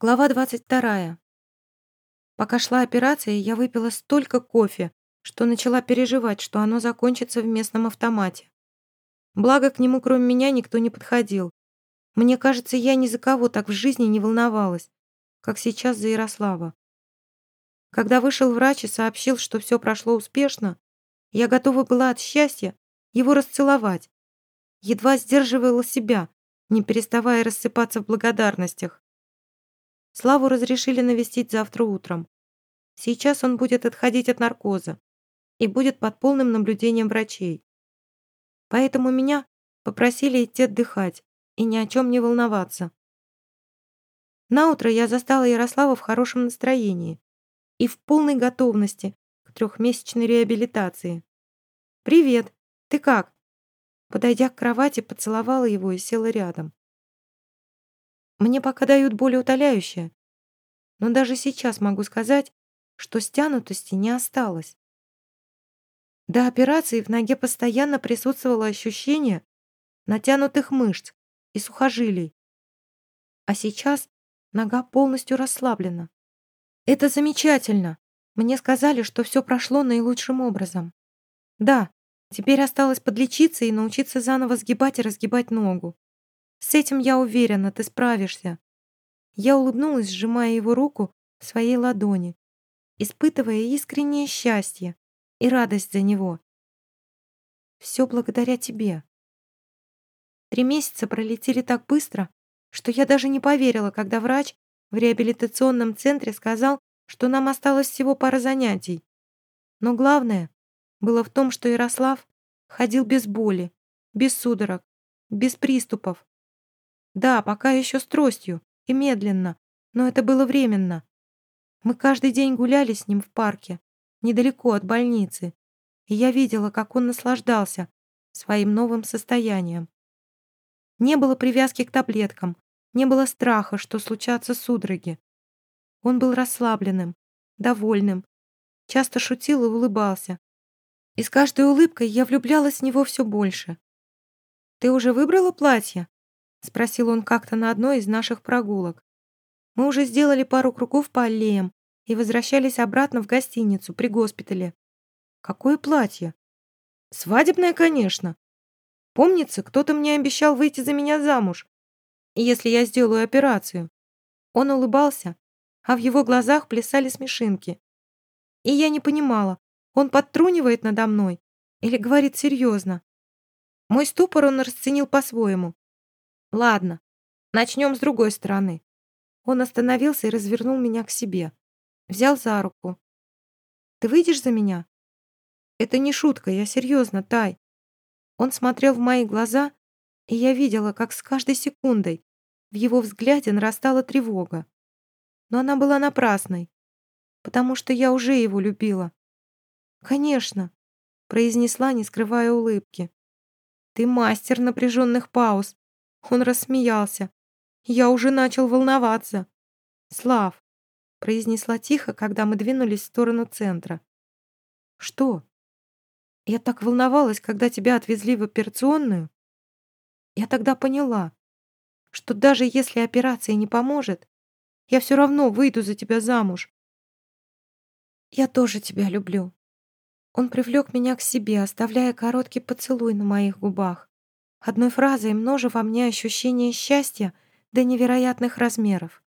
Глава 22. Пока шла операция, я выпила столько кофе, что начала переживать, что оно закончится в местном автомате. Благо, к нему кроме меня никто не подходил. Мне кажется, я ни за кого так в жизни не волновалась, как сейчас за Ярослава. Когда вышел врач и сообщил, что все прошло успешно, я готова была от счастья его расцеловать. Едва сдерживала себя, не переставая рассыпаться в благодарностях. Славу разрешили навестить завтра утром. Сейчас он будет отходить от наркоза и будет под полным наблюдением врачей. Поэтому меня попросили идти отдыхать и ни о чем не волноваться. Наутро я застала Ярослава в хорошем настроении и в полной готовности к трехмесячной реабилитации. «Привет! Ты как?» Подойдя к кровати, поцеловала его и села рядом. Мне пока дают болеутоляющее, но даже сейчас могу сказать, что стянутости не осталось. До операции в ноге постоянно присутствовало ощущение натянутых мышц и сухожилий. А сейчас нога полностью расслаблена. Это замечательно. Мне сказали, что все прошло наилучшим образом. Да, теперь осталось подлечиться и научиться заново сгибать и разгибать ногу. С этим я уверена, ты справишься. Я улыбнулась, сжимая его руку в своей ладони, испытывая искреннее счастье и радость за него. Все благодаря тебе. Три месяца пролетели так быстро, что я даже не поверила, когда врач в реабилитационном центре сказал, что нам осталось всего пара занятий. Но главное было в том, что Ярослав ходил без боли, без судорог, без приступов, да, пока еще с тростью и медленно, но это было временно. Мы каждый день гуляли с ним в парке, недалеко от больницы, и я видела, как он наслаждался своим новым состоянием. Не было привязки к таблеткам, не было страха, что случатся судороги. Он был расслабленным, довольным, часто шутил и улыбался. И с каждой улыбкой я влюблялась в него все больше. «Ты уже выбрала платье?» — спросил он как-то на одной из наших прогулок. Мы уже сделали пару кругов по аллеям и возвращались обратно в гостиницу при госпитале. Какое платье? Свадебное, конечно. Помнится, кто-то мне обещал выйти за меня замуж, если я сделаю операцию. Он улыбался, а в его глазах плясали смешинки. И я не понимала, он подтрунивает надо мной или говорит серьезно. Мой ступор он расценил по-своему. Ладно, начнем с другой стороны. Он остановился и развернул меня к себе. Взял за руку. Ты выйдешь за меня? Это не шутка, я серьезно, Тай. Он смотрел в мои глаза, и я видела, как с каждой секундой в его взгляде нарастала тревога. Но она была напрасной, потому что я уже его любила. «Конечно», — произнесла, не скрывая улыбки. «Ты мастер напряженных пауз. Он рассмеялся. Я уже начал волноваться. «Слав», — произнесла тихо, когда мы двинулись в сторону центра. «Что?» «Я так волновалась, когда тебя отвезли в операционную. Я тогда поняла, что даже если операция не поможет, я все равно выйду за тебя замуж. Я тоже тебя люблю». Он привлек меня к себе, оставляя короткий поцелуй на моих губах одной фразой множа во мне ощущение счастья до невероятных размеров.